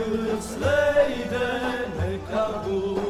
Hısleyde ne kabul